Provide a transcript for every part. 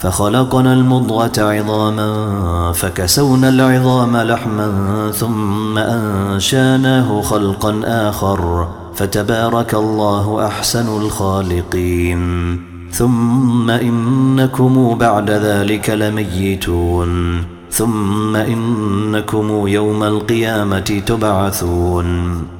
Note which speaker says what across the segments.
Speaker 1: فخلقنا المضغة عظاما فكسونا العظام لحما ثم أنشأناه خلقا آخر فتبارك الله أحسن الخالقين. ثم إنكم بعد ذلك لميتون. ثم إنكم يوم القيامة تبعثون.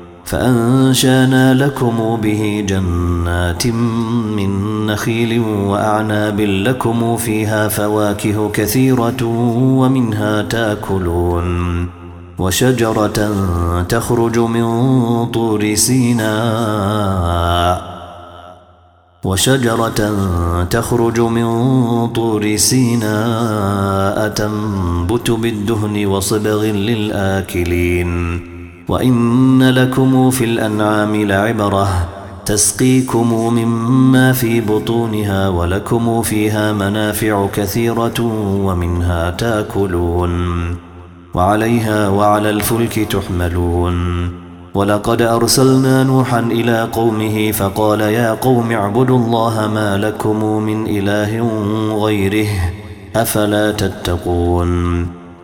Speaker 1: فأنشأنا لكم به جنات من نخيل وأعناب لكم فيها فواكه كثيرة ومنها تأكلون وشجرة تخرج من طور سيناء وشجرة تخرج من طور سيناء تنبت بالدهن وصبغ للآكلين وإن لكم في الأنعام لعبرة تسقيكم مما في بطونها ولكم فيها منافع كثيرة ومنها تاكلون وعليها وعلى الفلك تحملون ولقد أرسلنا نوحا إلى قومه فقال يا قوم اعبدوا الله ما لكم من إله غيره أفلا تتقون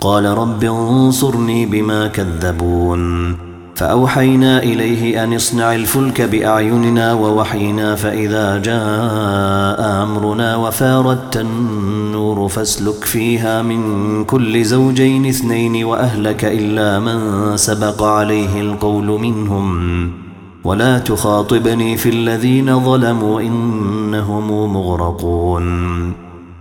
Speaker 1: قال رب انصرني بما كذبون. فأوحينا إليه أن اصنع الفلك بأعيننا ووحينا فإذا جاء أمرنا وفاردت النور فاسلك فيها من كل زوجين اثنين وأهلك إلا من سبق عليه القول منهم. ولا تخاطبني في الذين ظلموا إنهم مغرقون.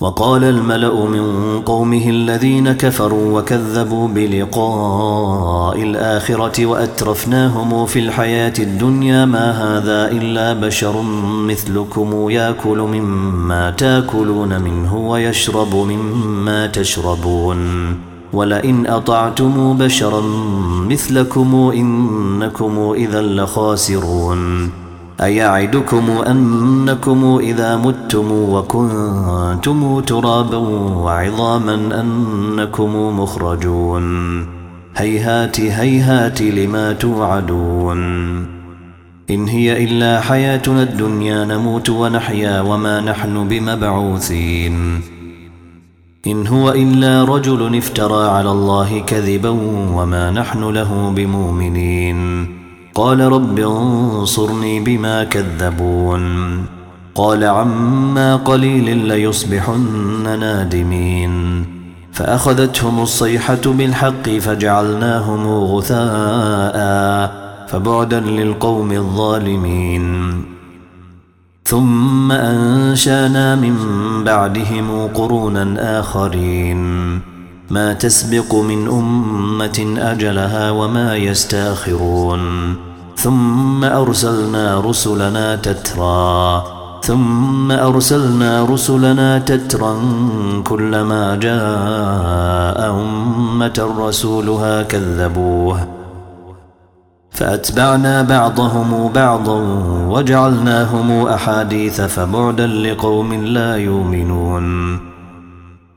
Speaker 1: وقال الملأ من قومه الذين كفروا وكذبوا بلقاء الآخرة وأترفناهم في الحياة الدنيا ما هذا إلا بشر مثلكم يأكل مما تأكلون منه ويشرب مما تشربون ولئن أطعتم بشرا مثلكم إنكم إذا لخاسرون أيعدكم أنكم إذا متم وكنتم ترابا وعظاما أنكم مخرجون. هيهات هيهات لما توعدون. إن هي إلا حياتنا الدنيا نموت ونحيا وما نحن بمبعوثين. إن هو إلا رجل افترى على الله كذبا وما نحن له بمؤمنين. قال رب انصرني بما كذبون. قال عما قليل ليصبحن نادمين. فأخذتهم الصيحة بالحق فجعلناهم غثاء فبعدا للقوم الظالمين. ثم أنشأنا من بعدهم قرونا آخرين. ما تسبق من أمة أجلها وما يستأخرون. ثم أرسلنا رسلنا تترى ثم أرسلنا رسلنا تترا كلما جاء أمة رسولها كذبوه. فأتبعنا بعضهم بعضا وجعلناهم أحاديث فبعدا لقوم لا يؤمنون.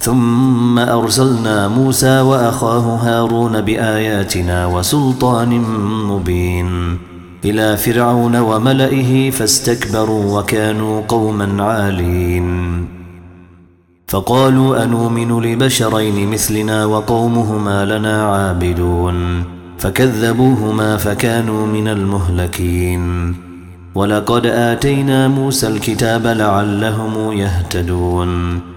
Speaker 1: ثم أرسلنا موسى وأخاه هارون بآياتنا وسلطان مبين إلى فرعون وملئه فاستكبروا وكانوا قوما عالين. فقالوا أنؤمن لبشرين مثلنا وقومهما لنا عابدون. فكذبوهما فكانوا من المهلكين. ولقد آتينا موسى الكتاب لعلهم يهتدون.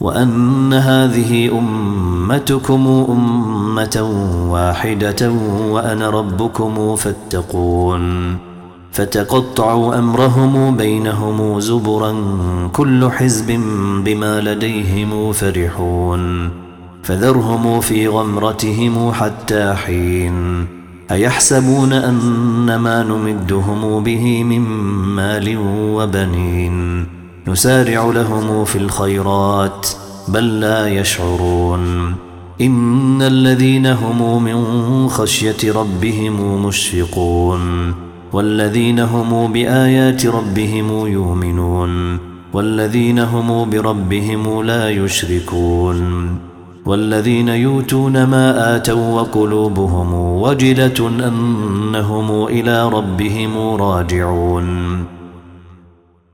Speaker 1: وأن هذه أمتكم أمة واحدة وأنا ربكم فاتقون. فتقطعوا أمرهم بينهم زبرا كل حزب بما لديهم فرحون. فذرهم في غمرتهم حتى حين. أيحسبون أن ما نمدهم به من مال وبنين. نسارع لهم في الخيرات بل لا يشعرون. إن الذين هم من خشية ربهم مشفقون والذين هم بآيات ربهم يؤمنون والذين هم بربهم لا يشركون. والذين يؤتون ما آتوا وقلوبهم وجلة أنهم إلى ربهم راجعون.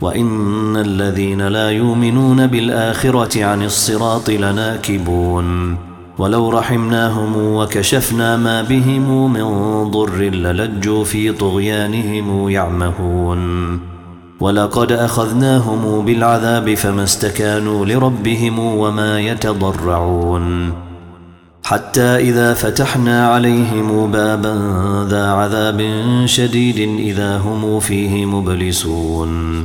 Speaker 1: وإن الذين لا يؤمنون بالآخرة عن الصراط لناكبون. ولو رحمناهم وكشفنا ما بهم من ضر للجوا في طغيانهم يعمهون. ولقد أخذناهم بالعذاب فما استكانوا لربهم وما يتضرعون. حتى إذا فتحنا عليهم بابا ذا عذاب شديد إذا هم فيه مبلسون.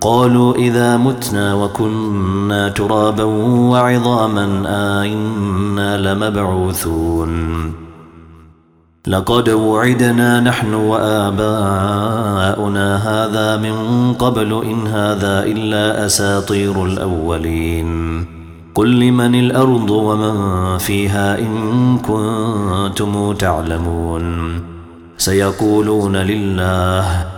Speaker 1: قالوا إذا متنا وكنا ترابا وعظاما آئنا لمبعوثون. لقد وعدنا نحن وآباؤنا هذا من قبل إن هذا إلا أساطير الأولين. قل لمن الأرض ومن فيها إن كنتم تعلمون. سيقولون لله